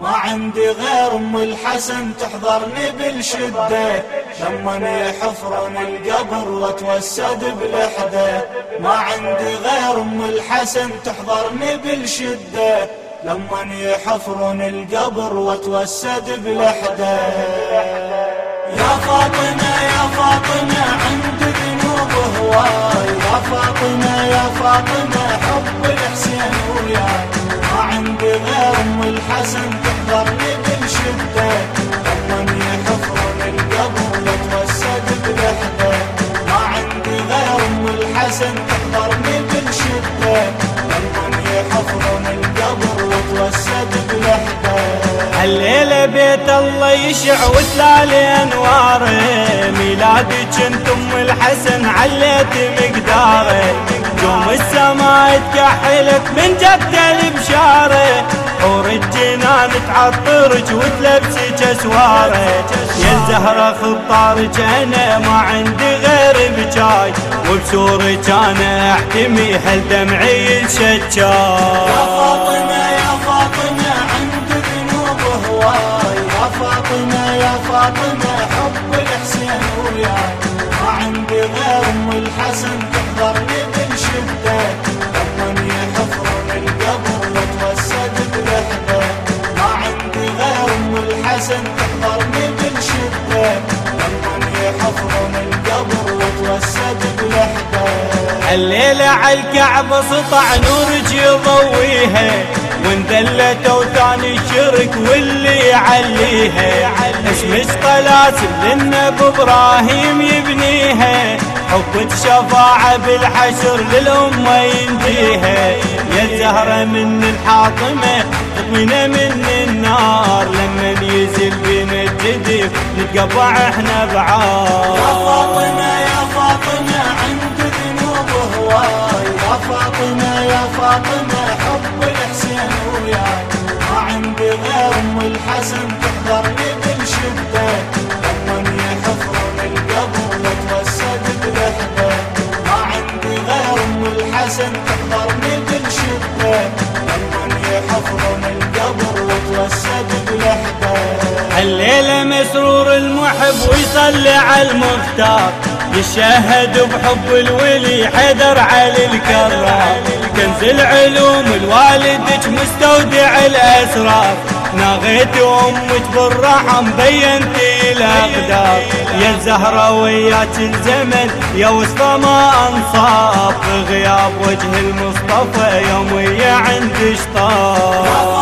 ما عندي غير أم الحسن تحضرني بالشدة. لما يحفرون القبر واتوسد بالحدة ما عندي غير أم الحسن تحضرني بالشدة. لما يحفرون القبر واتوسد بالحدة يا فاطمة يا فاطمة عند ذنوب هواي. يا فاطمة يا فاطمة حب الحسين وياي. ما عندي غير أم الحسن القبر واتوسد بالحدة الليلة بيت الله يشع وتلال أنواره. ميلادك انت أم الحسن عليت مقداره. يوم السماء تكحلك من جبت البشارة. حور الجنان تعطرك وتلبسك أسواره. يا زهرة خطارك أنا ما عندي غير بجاي. وبسورك أنا أحتمي هل دمعي الشجاي فاطمة عند ذنوب هواي. يا فاطمة يا فاطمة حب الحسين وياي. ما عندي غير ام الحسن تحضرني بالشدة لما يحفرون القبر واتوسد بالحدة ما عندي غير ام الحسن تحضرني بالشدة لما يحفرون القبر واتوسد بالحدة الليلة عالكعبة سطع نورك يضويها وانذلت اوثان الشرك واللي يعليها. اسمك طلاسم للنبي إبراهيم يبنيها. حبك شفاعة بالحشر للأمة ينجيها. يا زهرة من الحاطمة تطمينا من النار. لما يزل بنا الجديد نتقطع إحنا يا بعار فاطمة يا فاطمة عند ذنوب هواي. يا فاطمة يا فاطمة. يحفرون القبر لما يحفرون القبر واتوسد بالحدة الليلة مسرور المحب ويصلي على المختار يشهد بحب الولي حيدر علي الكرار كنز العلوم الوالدك مستودع الأسرار. ناغيت أمك بالرحم بينتي الأقدار يا الزهرة وياك الزمن يا وسطى ما أنصاف غياب وجه المصطفى يوم ويا عند يا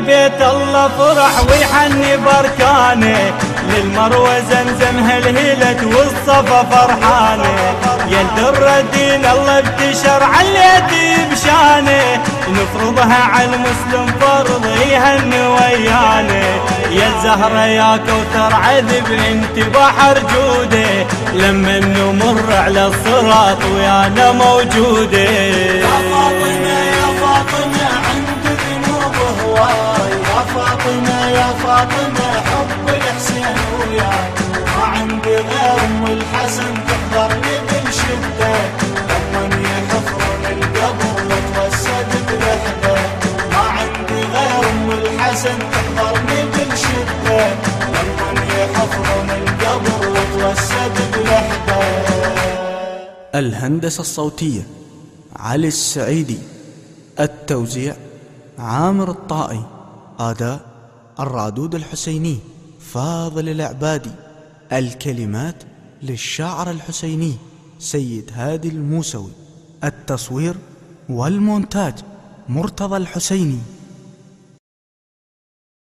بيت الله فرح ويحني بركانه. للمروة زمزم هلهلت والصفا فرحانه. يا الدر دين الله ابتشر عليتي بشانه. نفرضها على المسلم فرض يهن ويانا. يا الزهرة يا كوثر عذب انت بحر جوده. لما نمر على الصراط ويانا موجوده. فاطمة يا فاطمة حب الحسين وياي ما عندي غير ام الحسن تحضرني بالشدة لما يحفرون القبر واتوسد بالحدة ما عندي غير ام الحسن تحضرني بالشدة لما يحفرون القبر واتوسد بالحدة الهندسة الصوتية علي السعيدي. التوزيع عامر الطائي. أداء الرادود الحسيني فاضل العبادي الكلمات للشاعر الحسيني سيد هادي الموسوي التصوير والمونتاج مرتضى الحسيني.